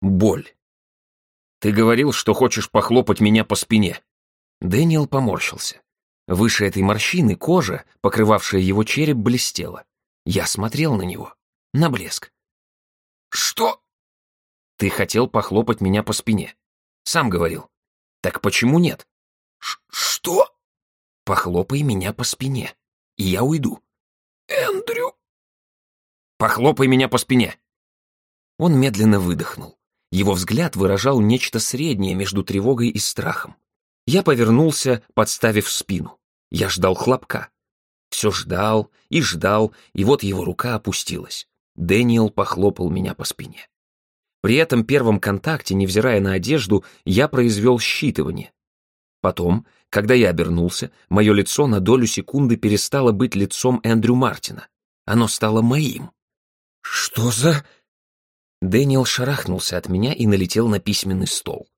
Боль. «Ты говорил, что хочешь похлопать меня по спине». Дэниел поморщился. Выше этой морщины кожа, покрывавшая его череп, блестела. Я смотрел на него. На блеск. «Что?» «Ты хотел похлопать меня по спине. Сам говорил. Так почему нет?» Ш «Что?» «Похлопай меня по спине, и я уйду». «Эндрю...» «Похлопай меня по спине». Он медленно выдохнул. Его взгляд выражал нечто среднее между тревогой и страхом. Я повернулся, подставив спину. Я ждал хлопка. Все ждал и ждал, и вот его рука опустилась. Дэниел похлопал меня по спине. При этом первом контакте, невзирая на одежду, я произвел считывание. Потом, когда я обернулся, мое лицо на долю секунды перестало быть лицом Эндрю Мартина. Оно стало моим. «Что за...» Дэниел шарахнулся от меня и налетел на письменный стол.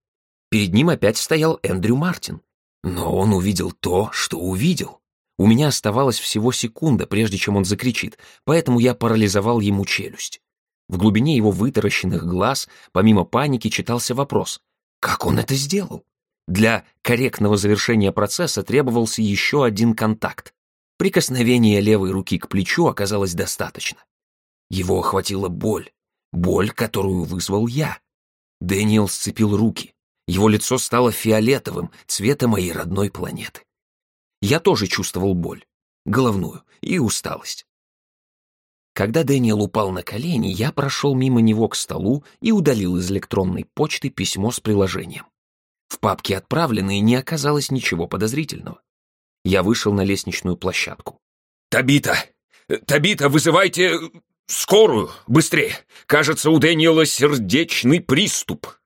Перед ним опять стоял Эндрю Мартин. Но он увидел то, что увидел. У меня оставалось всего секунда, прежде чем он закричит, поэтому я парализовал ему челюсть. В глубине его вытаращенных глаз, помимо паники, читался вопрос. Как он это сделал? Для корректного завершения процесса требовался еще один контакт. Прикосновение левой руки к плечу оказалось достаточно. Его охватила боль, Боль, которую вызвал я. Дэниел сцепил руки. Его лицо стало фиолетовым, цвета моей родной планеты. Я тоже чувствовал боль, головную и усталость. Когда Дэниел упал на колени, я прошел мимо него к столу и удалил из электронной почты письмо с приложением. В папке «Отправленные» не оказалось ничего подозрительного. Я вышел на лестничную площадку. «Табита! Табита, вызывайте...» «Скорую! Быстрее! Кажется, у Дэниела сердечный приступ!»